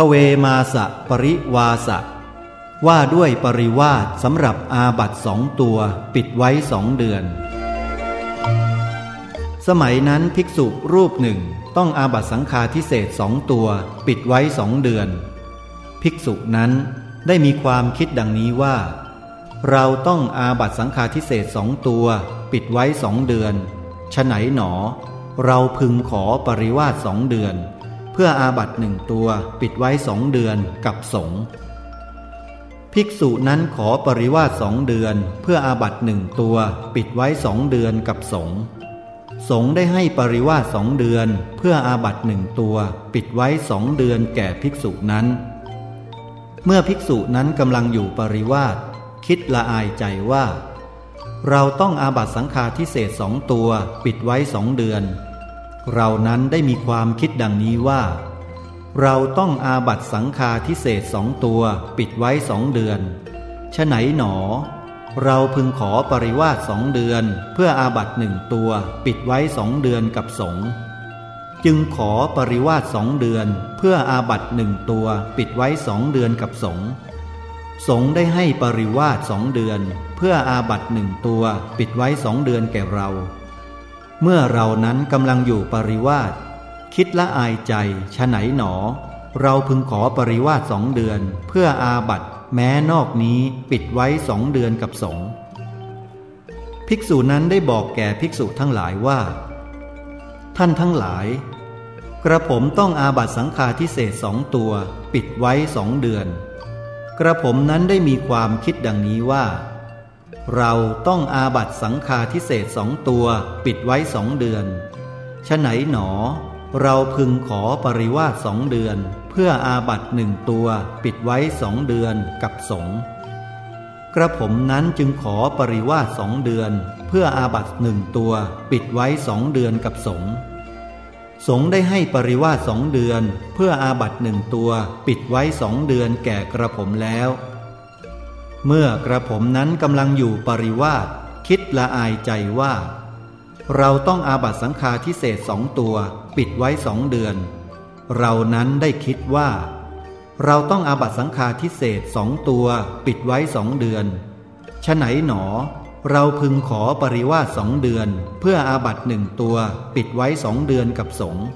ทเวมาสะปริวาสะ ว่าด้วยปริวาสสำหรับอาบัตสองตัวปิดไว้สองเดือน สมัยนั้นภิกษุรูปหนึ่งต้องอาบัตสังฆาทิเศษสองตัวปิดไว้สองเดือน ภิกษุนั้นได้มีความคิดดังนี้ว่า เราต้องอาบัตสังฆาทิเศษสองตัว ปิดไว้สองเดือนฉไหนหนอ เราพึงขอปริวาสสองเดือน เพื่ออาบัตหนึ่งตัวปิดไว้สองเดือนกับสงฆ์ภิกษุนั้นขอปริวาสสองเดือน เพื่ออาบัตหนึ่งตัวปิดไว้สองเดือนกับสงฆ์สงฆ์ได้ให้ปริวาสสองเดือน เพื่ออาบัตหนึ่งตัวปิดไว้สองเดือนแก่ภิกษุนั้น เมื่อภิกษุนั้นกำลังอยู่ปริวาสคิดละอายใจว่า เราต้องอาบัตสังฆาทิเศษสองตัวปิดไว้สองเดือน เรานั้นได้มีความคิดดังนี้ว่า เราต้องอาบัตสังฆาทิเศษสองตัวปิดไว้สองเดือนฉไหนหนอ เราพึงขอปริวาสสองเดือน เพื่ออาบัตหนึ่งตัวปิดไว้สองเดือนกับสงจึงขอปริวาสสองเดือน เพื่ออาบัตหนึ่งตัวปิดไว้สองเดือนกับสงสงได้ให้ปริวาสสองเดือน เพื่ออาบัตหนึ่งตัวปิดไว้สองเดือนแก่เรา เมื่อเรานั้นกำลังอยู่ปริวาสคิดละอายใจฉไหนหนอ เราพึงขอปริวาสสองเดือน เพื่ออาบัตแม้นอกนี้ปิดไว้สองเดือนกับสงภิกษุนั้นได้บอกแก่ภิกษุทั้งหลายว่า ท่านทั้งหลาย กระผมต้องอาบัตสังฆาทิเศษสองตัว ปิดไว้สองเดือน กระผมนั้นได้มีความคิดดังนี้ว่า เราต้องอาบัตสังฆาทิเศษสองตัวปิดไว้สองเดือนฉไหนหนอ เราพึงขอปริวาสสองเดือน เพื่ออาบัตหนึ่งตัวปิดไว้สองเดือนกับสงกระผมนั้นจึงขอปริวาสสองเดือน เพื่ออาบัตหนึ่งตัวปิดไว้สองเดือนกับสงสงได้ให้ปริวาสสองเดือน เพื่ออาบัตหนึ่งตัวปิดไว้สองเดือนแก่กระผมแล้ว เมื่อกระผมนั้นกำลังอยู่ปริวาสคิดละอายใจว่า เราต้องอาบัตสังฆาทิเศษสองตัวปิดไว้สองเดือน เรานั้นได้คิดว่า เราต้องอาบัตสังฆาทิเศษสองตัวปิดไว้สองเดือนฉไหนหนอ เราพึงขอปริวาสสองเดือน เพื่ออาบัตหนึ่งตัวปิดไว้สองเดือนกับสงฆ์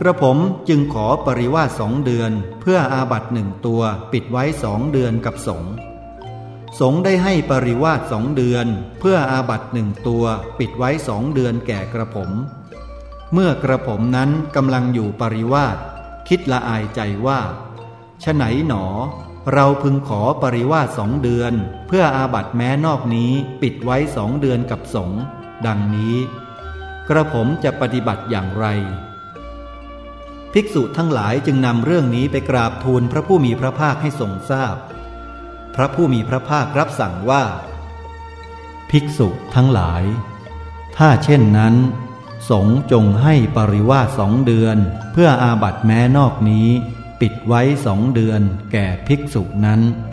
กระผมจึงขอปริวาสสองเดือน เพื่ออาบัตหนึ่งตัวปิดไว้สองเดือนกับสงสงได้ให้ปริวาสสองเดือน เพื่ออาบัตหนึ่งตัวปิดไว้สองเดือนแก่กระผม เมื่อกระผมนั้นกำลังอยู่ปริวาสคิดละอายใจว่าฉไหนหนอ เราพึงขอปริวาสสองเดือน เพื่ออาบัตแม้นอกนี้ปิดไว้สองเดือนกับสงดังนี้ กระผมจะปฏิบัติอย่างไร ภิกษุทั้งหลายจึงนำเรื่องนี้ไปกราบทูลพระผู้มีพระภาคให้ทรงทราบพพระผู้มีพระภาครับสั่งว่า ภิกษุทั้งหลาย ถ้าเช่นนั้น สงจงให้ปริวาสสองเดือน เพื่ออาบัตแม้นอกนี้ ปิดไว้สองเดือนแก่ภิกษุนั้น